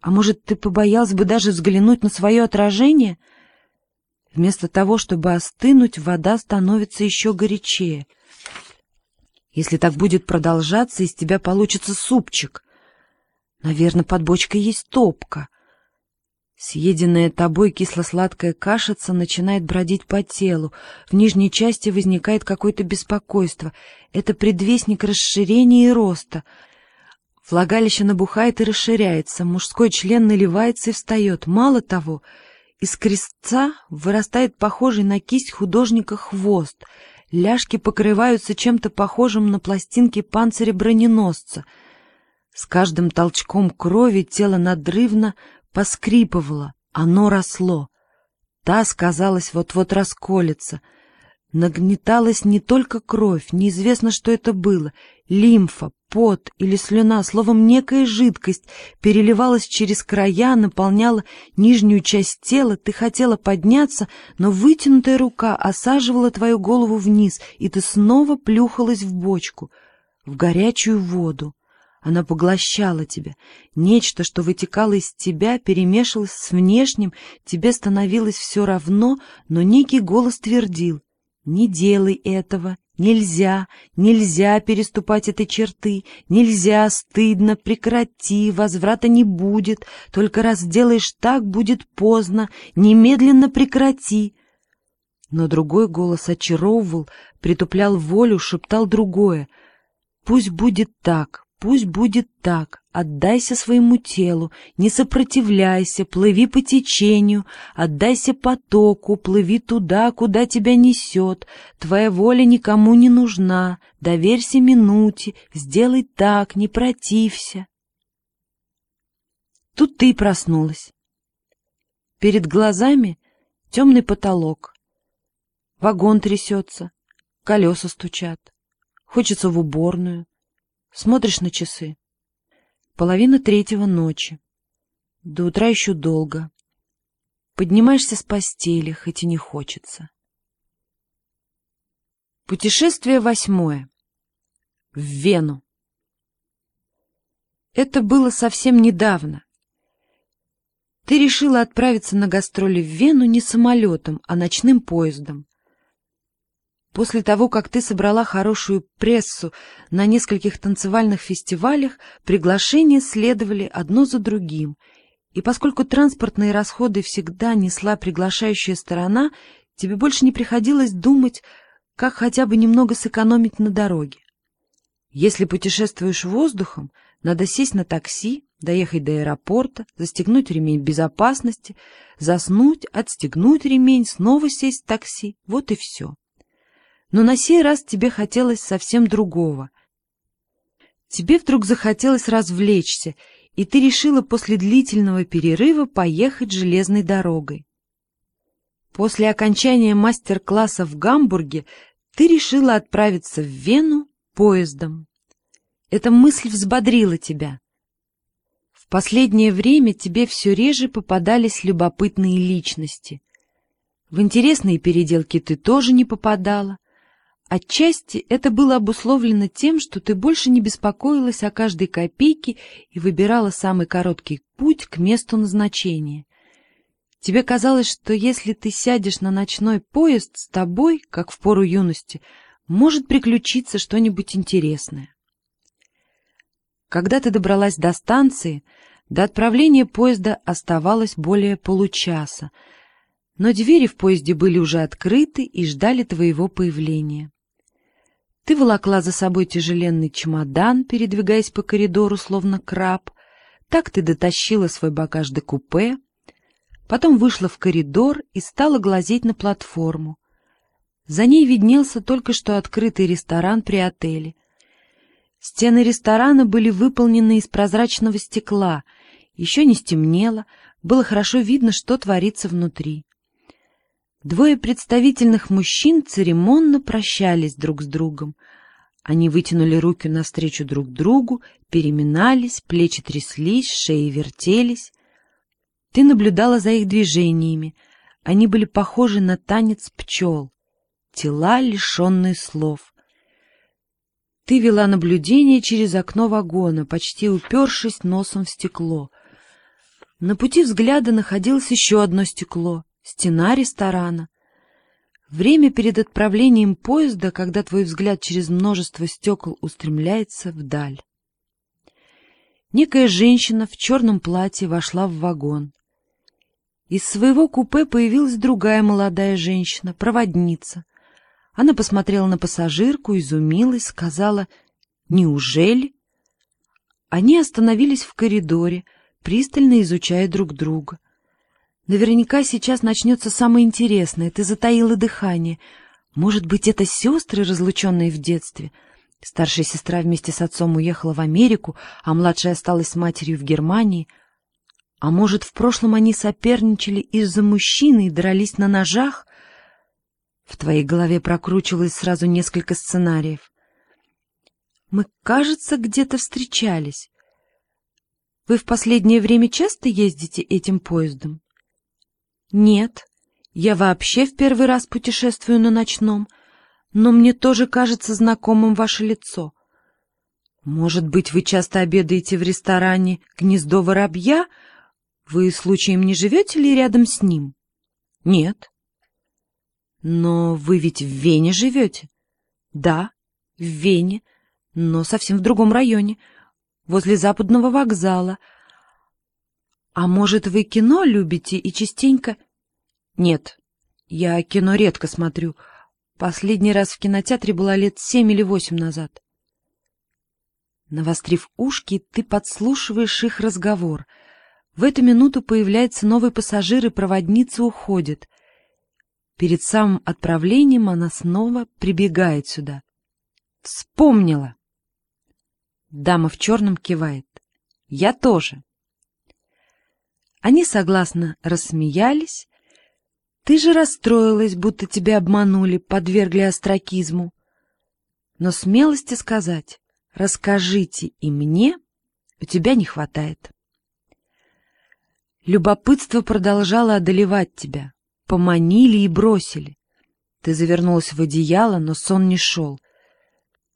А может, ты побоялся бы даже взглянуть на свое отражение? Вместо того, чтобы остынуть, вода становится еще горячее. Если так будет продолжаться, из тебя получится супчик. Наверное, под бочкой есть топка. Съеденная тобой кисло-сладкая кашица начинает бродить по телу. В нижней части возникает какое-то беспокойство. Это предвестник расширения и роста. Влагалище набухает и расширяется. Мужской член наливается и встает. Мало того, из крестца вырастает похожий на кисть художника хвост. Ляжки покрываются чем-то похожим на пластинки панциря броненосца. С каждым толчком крови тело надрывно поскрипывало, оно росло. Таз, казалось, вот-вот расколется. Нагнеталась не только кровь, неизвестно, что это было, лимфа, пот или слюна, словом, некая жидкость переливалась через края, наполняла нижнюю часть тела, ты хотела подняться, но вытянутая рука осаживала твою голову вниз, и ты снова плюхалась в бочку, в горячую воду. Она поглощала тебя. Нечто, что вытекало из тебя, перемешалось с внешним, тебе становилось все равно, но некий голос твердил «Не делай этого, нельзя, нельзя переступать этой черты, нельзя, стыдно, прекрати, возврата не будет, только раз сделаешь так, будет поздно, немедленно прекрати». Но другой голос очаровывал, притуплял волю, шептал другое. «Пусть будет так, Пусть будет так, отдайся своему телу, не сопротивляйся, плыви по течению, отдайся потоку, плыви туда, куда тебя несет, твоя воля никому не нужна, доверься минуте, сделай так, не протився. Тут ты и проснулась. Перед глазами темный потолок, вагон трясется, колеса стучат, хочется в уборную, Смотришь на часы. Половина третьего ночи. До утра еще долго. Поднимаешься с постели, хоть и не хочется. Путешествие восьмое. В Вену. Это было совсем недавно. Ты решила отправиться на гастроли в Вену не самолетом, а ночным поездом. После того, как ты собрала хорошую прессу на нескольких танцевальных фестивалях, приглашения следовали одно за другим. И поскольку транспортные расходы всегда несла приглашающая сторона, тебе больше не приходилось думать, как хотя бы немного сэкономить на дороге. Если путешествуешь воздухом, надо сесть на такси, доехать до аэропорта, застегнуть ремень безопасности, заснуть, отстегнуть ремень, снова сесть в такси. Вот и все. Но на сей раз тебе хотелось совсем другого. Тебе вдруг захотелось развлечься, и ты решила после длительного перерыва поехать железной дорогой. После окончания мастер-класса в Гамбурге ты решила отправиться в Вену поездом. Эта мысль взбодрила тебя. В последнее время тебе все реже попадались любопытные личности. В интересные переделки ты тоже не попадала, Отчасти это было обусловлено тем, что ты больше не беспокоилась о каждой копейке и выбирала самый короткий путь к месту назначения. Тебе казалось, что если ты сядешь на ночной поезд, с тобой, как в пору юности, может приключиться что-нибудь интересное. Когда ты добралась до станции, до отправления поезда оставалось более получаса, но двери в поезде были уже открыты и ждали твоего появления. Ты волокла за собой тяжеленный чемодан, передвигаясь по коридору, словно краб. Так ты дотащила свой багаж до купе, потом вышла в коридор и стала глазеть на платформу. За ней виднелся только что открытый ресторан при отеле. Стены ресторана были выполнены из прозрачного стекла, еще не стемнело, было хорошо видно, что творится внутри. Двое представительных мужчин церемонно прощались друг с другом. Они вытянули руки навстречу друг другу, переминались, плечи тряслись, шеи вертелись. Ты наблюдала за их движениями. Они были похожи на танец пчел, тела, лишенные слов. Ты вела наблюдение через окно вагона, почти упершись носом в стекло. На пути взгляда находилось еще одно стекло — стена ресторана. Время перед отправлением поезда, когда твой взгляд через множество стекол устремляется вдаль. Некая женщина в черном платье вошла в вагон. Из своего купе появилась другая молодая женщина, проводница. Она посмотрела на пассажирку, изумилась, сказала «Неужели?». Они остановились в коридоре, пристально изучая друг друга. Наверняка сейчас начнется самое интересное. Ты затаила дыхание. Может быть, это сестры, разлученные в детстве? Старшая сестра вместе с отцом уехала в Америку, а младшая осталась с матерью в Германии. А может, в прошлом они соперничали из-за мужчины и дрались на ножах? В твоей голове прокручивалось сразу несколько сценариев. Мы, кажется, где-то встречались. Вы в последнее время часто ездите этим поездом? Нет, я вообще в первый раз путешествую на ночном, но мне тоже кажется знакомым ваше лицо. Может быть, вы часто обедаете в ресторане «Гнездо воробья»? Вы случаем не живете ли рядом с ним? Нет. Но вы ведь в Вене живете? Да, в Вене, но совсем в другом районе, возле западного вокзала — «А может, вы кино любите и частенько...» «Нет, я кино редко смотрю. Последний раз в кинотеатре была лет семь или восемь назад». Навострив ушки, ты подслушиваешь их разговор. В эту минуту появляется новый пассажир, и проводница уходит. Перед самым отправлением она снова прибегает сюда. «Вспомнила!» Дама в черном кивает. «Я тоже!» Они согласно рассмеялись. Ты же расстроилась, будто тебя обманули, подвергли остракизму. Но смелости сказать «расскажите и мне» у тебя не хватает. Любопытство продолжало одолевать тебя. Поманили и бросили. Ты завернулась в одеяло, но сон не шел.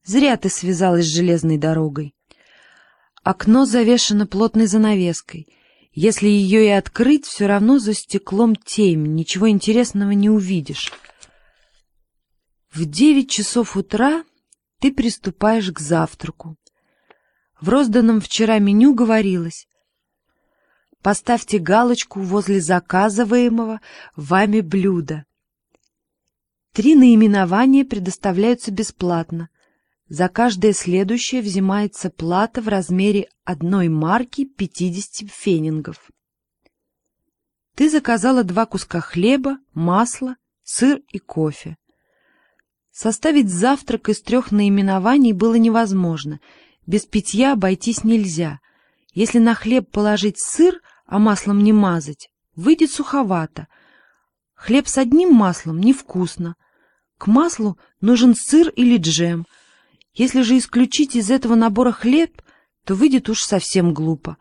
Зря ты связалась с железной дорогой. Окно завешено плотной занавеской — если ее и открыть, все равно за стеклом темь, ничего интересного не увидишь. В девять часов утра ты приступаешь к завтраку. В розданном вчера меню говорилось «Поставьте галочку возле заказываемого вами блюда». Три наименования предоставляются бесплатно. За каждое следующее взимается плата в размере одной марки 50 фенингов. Ты заказала два куска хлеба, масло, сыр и кофе. Составить завтрак из трех наименований было невозможно. Без питья обойтись нельзя. Если на хлеб положить сыр, а маслом не мазать, выйдет суховато. Хлеб с одним маслом невкусно. К маслу нужен сыр или джем — если же исключить из этого набора хлеб, то выйдет уж совсем глупо.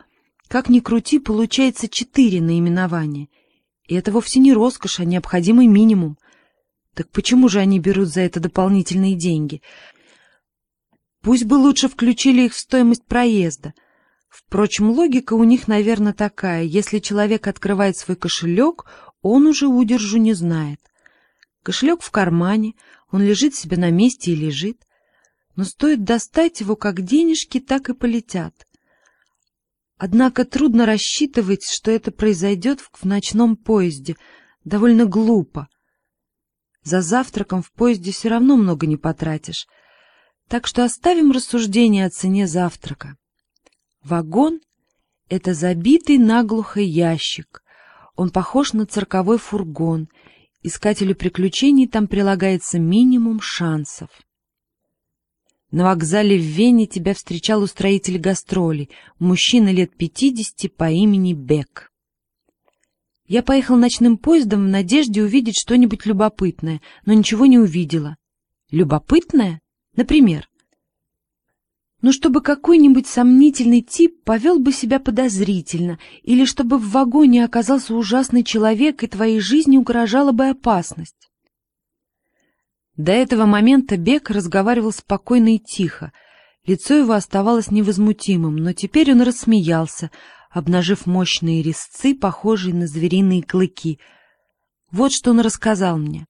Как ни крути, получается четыре наименования. И это вовсе не роскошь, а необходимый минимум. Так почему же они берут за это дополнительные деньги? Пусть бы лучше включили их в стоимость проезда. Впрочем, логика у них, наверное, такая. Если человек открывает свой кошелек, он уже удержу не знает. Кошелек в кармане, он лежит себе на месте и лежит но стоит достать его, как денежки, так и полетят. Однако трудно рассчитывать, что это произойдет в ночном поезде. Довольно глупо. За завтраком в поезде все равно много не потратишь. Так что оставим рассуждение о цене завтрака. Вагон — это забитый наглухо ящик. Он похож на цирковой фургон. Искателю приключений там прилагается минимум шансов. На вокзале в Вене тебя встречал устроитель гастролей, мужчина лет пятидесяти по имени Бек. Я поехал ночным поездом в надежде увидеть что-нибудь любопытное, но ничего не увидела. Любопытное? Например? Ну, чтобы какой-нибудь сомнительный тип повел бы себя подозрительно, или чтобы в вагоне оказался ужасный человек, и твоей жизни угрожала бы опасность. До этого момента Бек разговаривал спокойно и тихо. Лицо его оставалось невозмутимым, но теперь он рассмеялся, обнажив мощные резцы, похожие на звериные клыки. Вот что он рассказал мне.